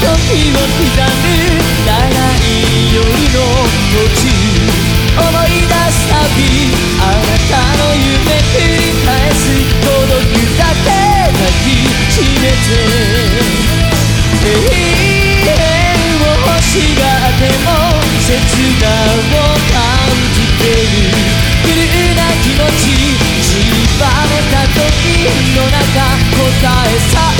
時を刻む長い夜の途中思い出すたびあなたの夢繰り返す孤独だけ抱きしめて永遠を欲しがっても切なを感じているな。気持ち落ち始めた時の中答え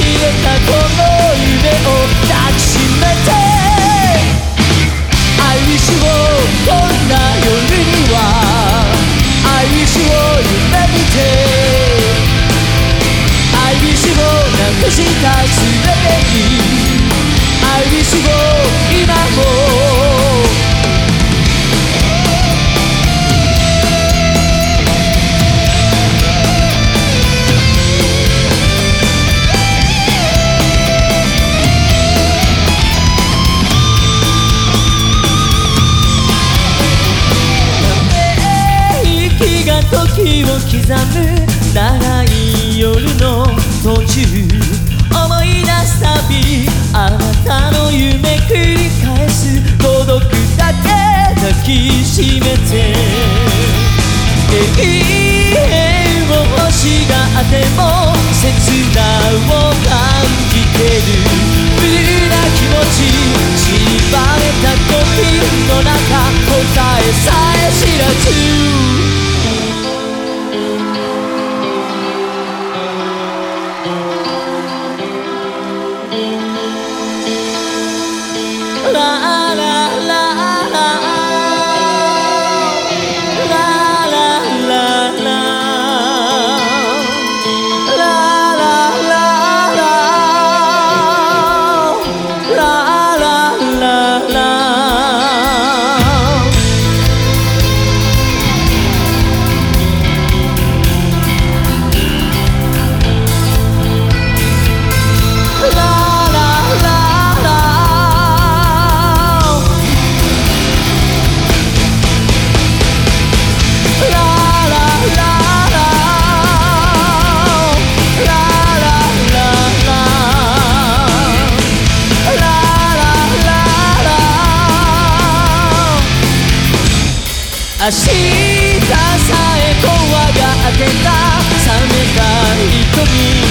一个踏破刻む長い夜の途中思い出すたびあなたの夢繰り返す孤独だけ抱きしめて永遠を欲しがっても切断を感じてる無な気持ち縛れたコの中答えさえ知らず明日さえ怖がってた冷めた瞳